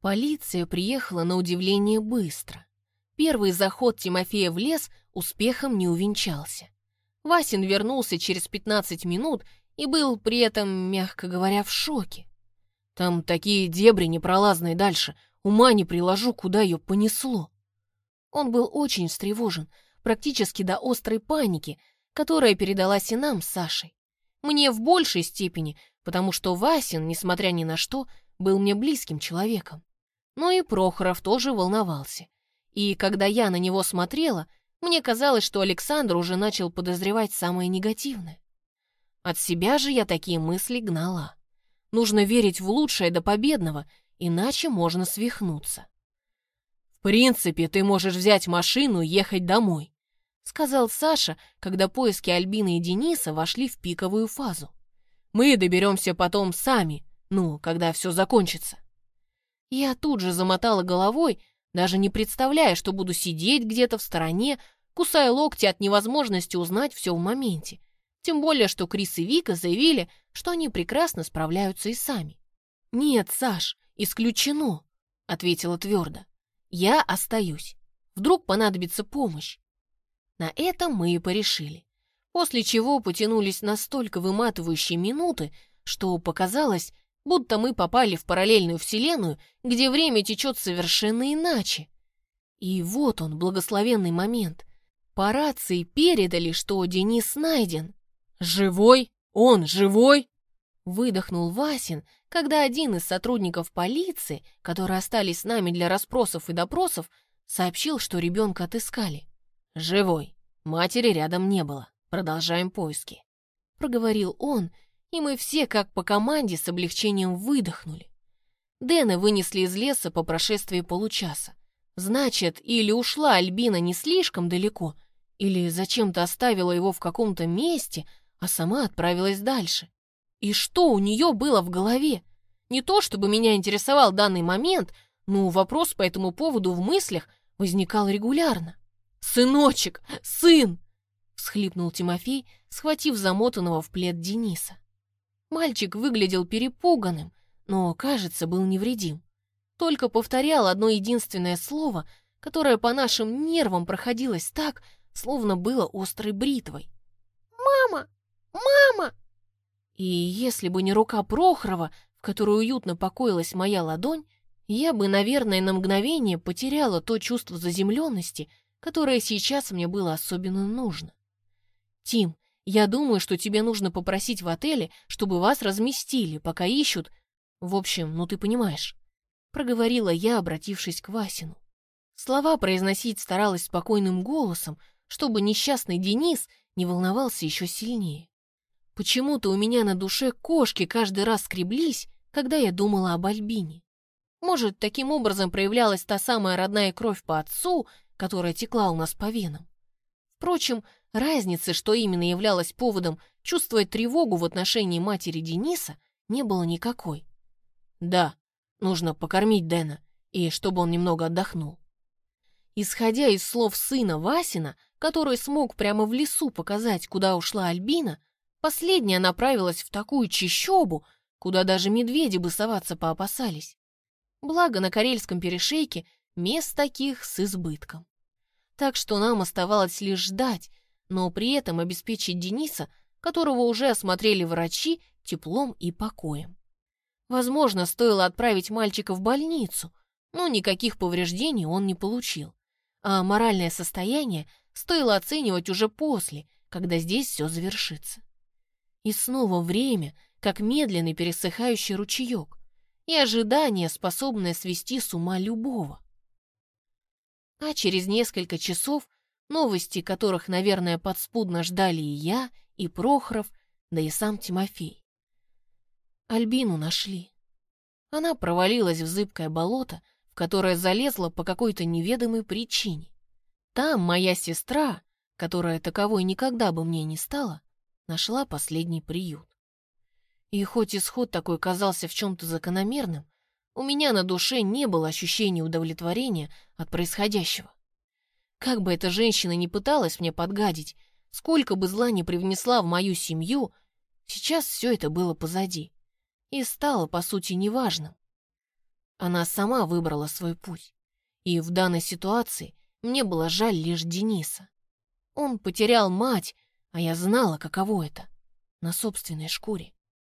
Полиция приехала на удивление быстро. Первый заход Тимофея в лес успехом не увенчался. Васин вернулся через 15 минут и был при этом, мягко говоря, в шоке. Там такие дебри непролазные дальше, ума не приложу, куда ее понесло. Он был очень встревожен, практически до острой паники, которая передалась и нам с Сашей. Мне в большей степени, потому что Васин, несмотря ни на что, был мне близким человеком. Но и Прохоров тоже волновался. И когда я на него смотрела, мне казалось, что Александр уже начал подозревать самое негативное. От себя же я такие мысли гнала. Нужно верить в лучшее до победного, иначе можно свихнуться. «В принципе, ты можешь взять машину и ехать домой», сказал Саша, когда поиски Альбины и Дениса вошли в пиковую фазу. «Мы доберемся потом сами, ну, когда все закончится». Я тут же замотала головой, даже не представляя, что буду сидеть где-то в стороне, кусая локти от невозможности узнать все в моменте. Тем более, что Крис и Вика заявили, что они прекрасно справляются и сами. «Нет, Саш, исключено», — ответила твердо. «Я остаюсь. Вдруг понадобится помощь». На этом мы и порешили. После чего потянулись настолько выматывающие минуты, что показалось, будто мы попали в параллельную вселенную, где время течет совершенно иначе. И вот он, благословенный момент. По рации передали, что Денис найден, «Живой? Он живой?» Выдохнул Васин, когда один из сотрудников полиции, которые остались с нами для расспросов и допросов, сообщил, что ребенка отыскали. «Живой. Матери рядом не было. Продолжаем поиски». Проговорил он, и мы все, как по команде, с облегчением выдохнули. Дэна вынесли из леса по прошествии получаса. Значит, или ушла Альбина не слишком далеко, или зачем-то оставила его в каком-то месте, а сама отправилась дальше. И что у нее было в голове? Не то, чтобы меня интересовал данный момент, но вопрос по этому поводу в мыслях возникал регулярно. «Сыночек! Сын!» — всхлипнул Тимофей, схватив замотанного в плед Дениса. Мальчик выглядел перепуганным, но, кажется, был невредим. Только повторял одно единственное слово, которое по нашим нервам проходилось так, словно было острой бритвой. «Мама! «Мама!» И если бы не рука Прохорова, в которой уютно покоилась моя ладонь, я бы, наверное, на мгновение потеряла то чувство заземленности, которое сейчас мне было особенно нужно. «Тим, я думаю, что тебе нужно попросить в отеле, чтобы вас разместили, пока ищут... В общем, ну ты понимаешь», — проговорила я, обратившись к Васину. Слова произносить старалась спокойным голосом, чтобы несчастный Денис не волновался еще сильнее. Почему-то у меня на душе кошки каждый раз скреблись, когда я думала об Альбине. Может, таким образом проявлялась та самая родная кровь по отцу, которая текла у нас по венам. Впрочем, разницы, что именно являлось поводом чувствовать тревогу в отношении матери Дениса, не было никакой. Да, нужно покормить Дэна, и чтобы он немного отдохнул. Исходя из слов сына Васина, который смог прямо в лесу показать, куда ушла Альбина, Последняя направилась в такую чищобу, куда даже медведи бы соваться поопасались. Благо на Карельском перешейке мест таких с избытком. Так что нам оставалось лишь ждать, но при этом обеспечить Дениса, которого уже осмотрели врачи, теплом и покоем. Возможно, стоило отправить мальчика в больницу, но никаких повреждений он не получил. А моральное состояние стоило оценивать уже после, когда здесь все завершится. И снова время, как медленный пересыхающий ручеек, и ожидание, способное свести с ума любого. А через несколько часов новости, которых, наверное, подспудно ждали и я, и Прохоров, да и сам Тимофей. Альбину нашли. Она провалилась в зыбкое болото, в которое залезла по какой-то неведомой причине. Там моя сестра, которая таковой никогда бы мне не стала, нашла последний приют. И хоть исход такой казался в чем-то закономерным, у меня на душе не было ощущения удовлетворения от происходящего. Как бы эта женщина ни пыталась мне подгадить, сколько бы зла ни привнесла в мою семью, сейчас все это было позади и стало, по сути, неважным. Она сама выбрала свой путь, и в данной ситуации мне было жаль лишь Дениса. Он потерял мать, а я знала, каково это, на собственной шкуре.